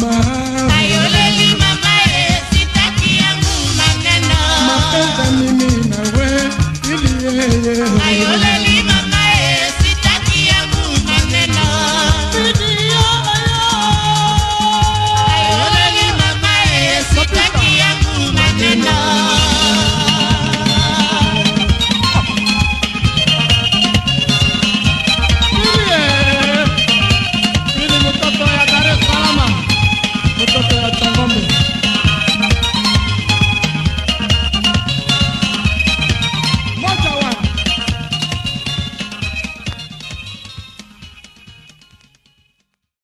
mama ayoleli mama esitaki yangu maneno mapenza mimi nawe iliyeye